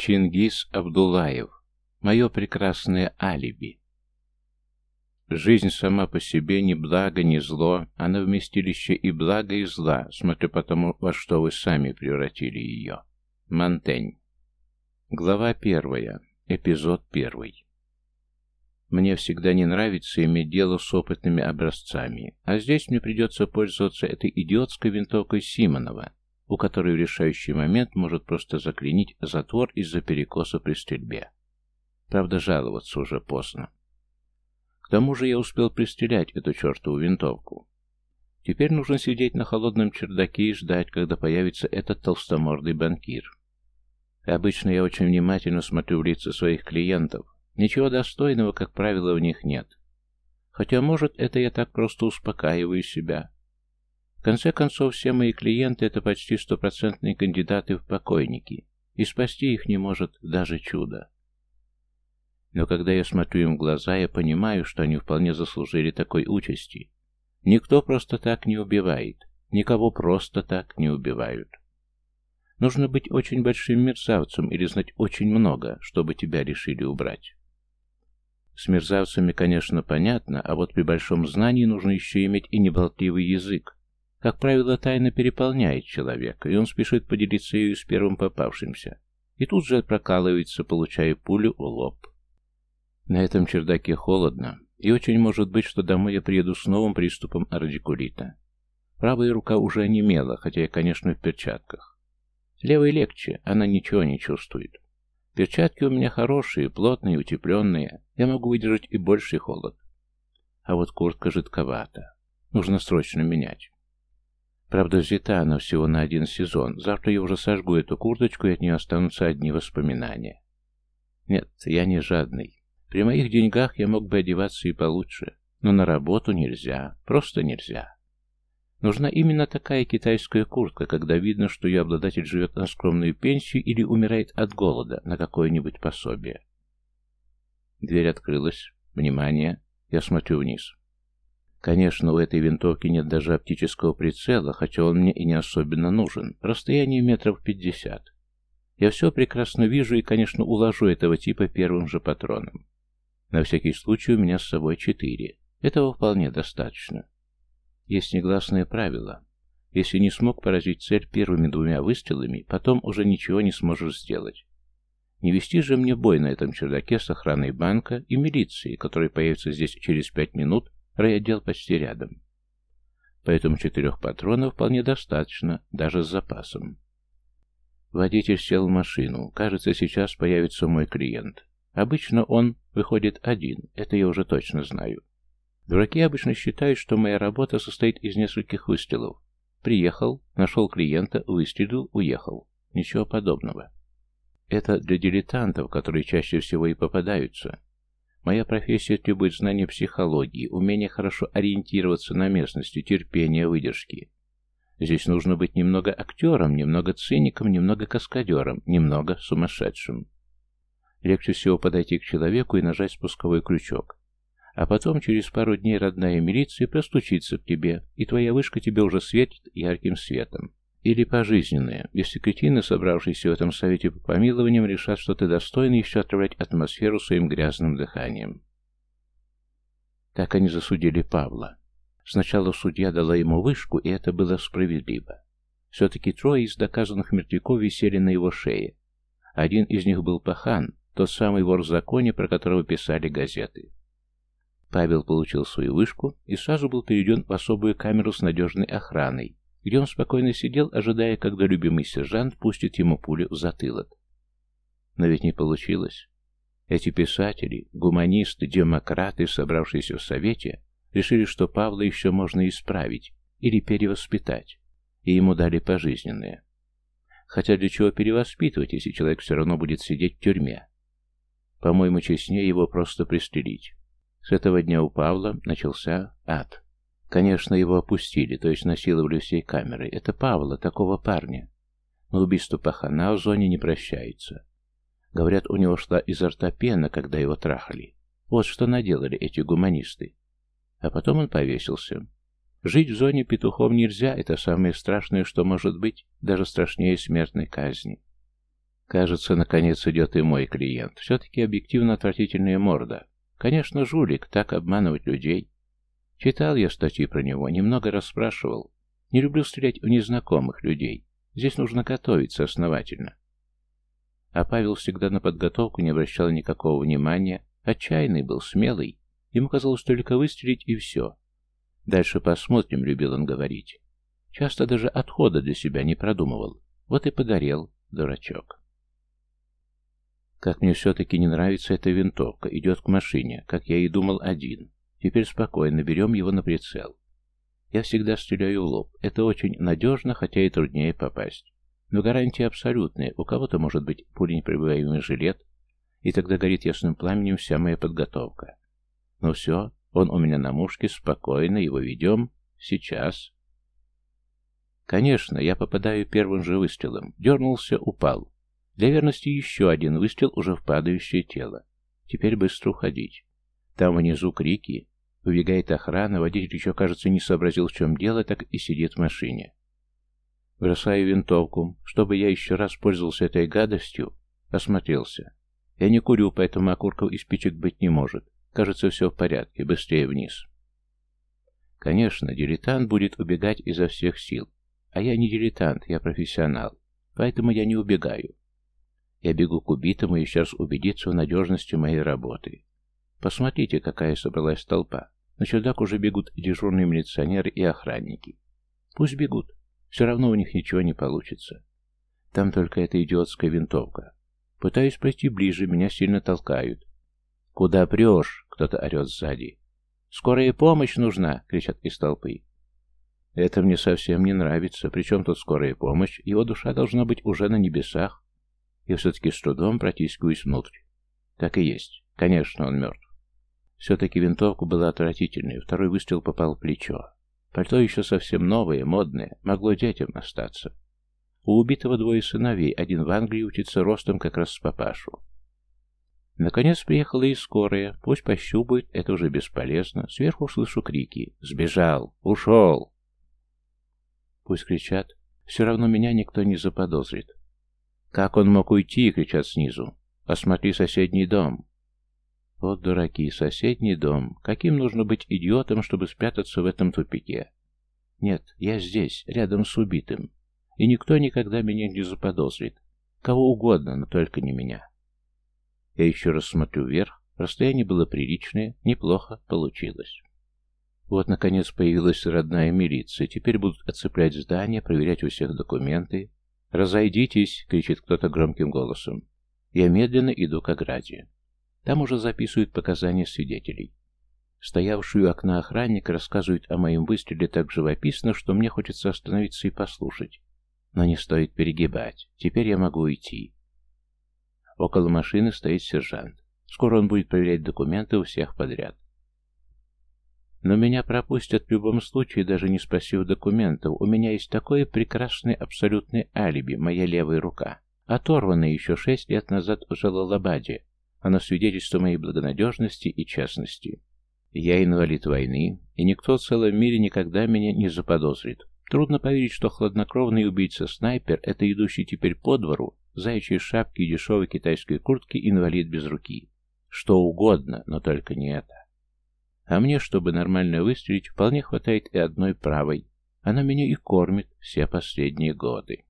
Чингис Абдулаев. Мое прекрасное алиби. Жизнь сама по себе ни благо, ни зло, она вместилище и блага, и зла, смотря по тому, во что вы сами превратили ее. Монтень. Глава первая. Эпизод первый. Мне всегда не нравится иметь дело с опытными образцами, а здесь мне придется пользоваться этой идиотской винтовкой Симонова, у которой в решающий момент может просто заклинить затвор из-за перекоса при стрельбе. Правда, жаловаться уже поздно. К тому же я успел пристрелять эту чертову винтовку. Теперь нужно сидеть на холодном чердаке и ждать, когда появится этот толстомордый банкир. Обычно я очень внимательно смотрю в лица своих клиентов. Ничего достойного, как правило, в них нет. Хотя, может, это я так просто успокаиваю себя. В конце концов, все мои клиенты – это почти стопроцентные кандидаты в покойники, и спасти их не может даже чудо. Но когда я смотрю им в глаза, я понимаю, что они вполне заслужили такой участи. Никто просто так не убивает, никого просто так не убивают. Нужно быть очень большим мерзавцем или знать очень много, чтобы тебя решили убрать. С мерзавцами, конечно, понятно, а вот при большом знании нужно еще иметь и неболтливый язык, как правило, тайна переполняет человека, и он спешит поделиться ею с первым попавшимся. И тут же прокалывается, получая пулю в лоб. На этом чердаке холодно, и очень может быть, что домой я приеду с новым приступом радикулита. Правая рука уже онемела, хотя я, конечно, в перчатках. Левой легче, она ничего не чувствует. Перчатки у меня хорошие, плотные, утепленные. Я могу выдержать и больший холод. А вот куртка жидковата. Нужно срочно менять. Правда, взята она всего на один сезон. Завтра я уже сожгу эту курточку, и от нее останутся одни воспоминания. Нет, я не жадный. При моих деньгах я мог бы одеваться и получше. Но на работу нельзя. Просто нельзя. Нужна именно такая китайская куртка, когда видно, что ее обладатель живет на скромную пенсию или умирает от голода на какое-нибудь пособие. Дверь открылась. Внимание. Я смотрю вниз. Конечно, у этой винтовки нет даже оптического прицела, хотя он мне и не особенно нужен. Расстояние метров пятьдесят. Я все прекрасно вижу и, конечно, уложу этого типа первым же патроном. На всякий случай у меня с собой четыре. Этого вполне достаточно. Есть негласное правило. Если не смог поразить цель первыми двумя выстрелами, потом уже ничего не сможешь сделать. Не вести же мне бой на этом чердаке с охраной банка и милицией, которая появится здесь через пять минут Райотдел почти рядом. Поэтому четырех патронов вполне достаточно, даже с запасом. Водитель сел в машину. Кажется, сейчас появится мой клиент. Обычно он выходит один, это я уже точно знаю. Дураки обычно считают, что моя работа состоит из нескольких выстрелов. Приехал, нашел клиента, выстрелил, уехал. Ничего подобного. Это для дилетантов, которые чаще всего и попадаются. Моя профессия требует знания психологии, умения хорошо ориентироваться на местности, терпения, выдержки. Здесь нужно быть немного актером, немного циником, немного каскадером, немного сумасшедшим. Легче всего подойти к человеку и нажать спусковой крючок. А потом, через пару дней, родная милиция простучится к тебе, и твоя вышка тебе уже светит ярким светом. Или пожизненное, если кретины, собравшиеся в этом совете по помилованиям, решат, что ты достойный еще отравлять атмосферу своим грязным дыханием. Так они засудили Павла. Сначала судья дала ему вышку, и это было справедливо. Все-таки трое из доказанных мертвяков висели на его шее. Один из них был пахан, тот самый вор в законе, про которого писали газеты. Павел получил свою вышку и сразу был переведен в особую камеру с надежной охраной, где он спокойно сидел, ожидая, когда любимый сержант пустит ему пулю в затылок. Но ведь не получилось. Эти писатели, гуманисты, демократы, собравшиеся в Совете, решили, что Павла еще можно исправить или перевоспитать, и ему дали пожизненное. Хотя для чего перевоспитывать, если человек все равно будет сидеть в тюрьме? По-моему, честнее его просто пристрелить. С этого дня у Павла начался ад. Конечно, его опустили, то есть насиловали всей камерой. Это Павла, такого парня. Но убийство пахана в зоне не прощается. Говорят, у него шла изо рта пена, когда его трахали. Вот что наделали эти гуманисты. А потом он повесился. Жить в зоне петухом нельзя, это самое страшное, что может быть, даже страшнее смертной казни. Кажется, наконец идет и мой клиент. Все-таки объективно отвратительная морда. Конечно, жулик, так обманывать людей. Читал я статьи про него, немного расспрашивал. Не люблю стрелять в незнакомых людей. Здесь нужно готовиться основательно. А Павел всегда на подготовку не обращал никакого внимания. Отчаянный был, смелый. Ему казалось только выстрелить и все. Дальше посмотрим, любил он говорить. Часто даже отхода для себя не продумывал. Вот и погорел, дурачок. Как мне все-таки не нравится эта винтовка. Идет к машине, как я и думал, один. Теперь спокойно, берем его на прицел. Я всегда стреляю в лоб. Это очень надежно, хотя и труднее попасть. Но гарантия абсолютная. У кого-то может быть пуленепробиваемый жилет, и тогда горит ясным пламенем вся моя подготовка. Ну все, он у меня на мушке, спокойно, его ведем. Сейчас. Конечно, я попадаю первым же выстрелом. Дернулся, упал. Для верности еще один выстрел уже в падающее тело. Теперь быстро уходить. Там внизу крики. Убегает охрана, водитель еще, кажется, не сообразил, в чем дело, так и сидит в машине. Бросаю винтовку. Чтобы я еще раз пользовался этой гадостью, осмотрелся. Я не курю, поэтому окурков и спичек быть не может. Кажется, все в порядке. Быстрее вниз. Конечно, дилетант будет убегать изо всех сил. А я не дилетант, я профессионал. Поэтому я не убегаю. Я бегу к убитому еще раз убедиться в надежности моей работы. Посмотрите, какая собралась толпа. На чердак уже бегут дежурные милиционеры и охранники. Пусть бегут. Все равно у них ничего не получится. Там только эта идиотская винтовка. Пытаюсь пройти ближе, меня сильно толкают. «Куда прешь?» — кто-то орет сзади. «Скорая помощь нужна!» — кричат из толпы. Это мне совсем не нравится. Причем тут скорая помощь? Его душа должна быть уже на небесах. Я все-таки с трудом протискиваюсь внутрь. Так и есть. Конечно, он мертв. Все-таки винтовка была отвратительной. Второй выстрел попал в плечо. Пальто еще совсем новое, модное. Могло детям остаться. У убитого двое сыновей. Один в Англии учится ростом как раз с папашу. Наконец приехала и скорая. Пусть пощупают, это уже бесполезно. Сверху слышу крики. «Сбежал! Ушел!» Пусть кричат. Все равно меня никто не заподозрит. «Как он мог уйти?» — кричат снизу. «Осмотри соседний дом». Вот дураки, соседний дом. Каким нужно быть идиотом, чтобы спрятаться в этом тупике? Нет, я здесь, рядом с убитым. И никто никогда меня не заподозрит. Кого угодно, но только не меня. Я еще раз смотрю вверх. Расстояние было приличное, неплохо получилось. Вот, наконец, появилась родная милиция. Теперь будут отцеплять здание, проверять у всех документы. «Разойдитесь!» — кричит кто-то громким голосом. Я медленно иду к ограде. Там уже записывают показания свидетелей. Стоявший у окна охранник рассказывает о моем выстреле так живописно, что мне хочется остановиться и послушать. Но не стоит перегибать. Теперь я могу уйти. Около машины стоит сержант. Скоро он будет проверять документы у всех подряд. Но меня пропустят в любом случае, даже не спросив документов. У меня есть такое прекрасное абсолютное алиби, моя левая рука, оторванная еще шесть лет назад в Жалалабаде. Оно свидетельство моей благонадежности и честности. Я инвалид войны, и никто в целом мире никогда меня не заподозрит. Трудно поверить, что хладнокровный убийца-снайпер — это идущий теперь по двору, заячьей шапки и дешевой китайской куртки инвалид без руки. Что угодно, но только не это. А мне, чтобы нормально выстрелить, вполне хватает и одной правой. Она меня и кормит все последние годы.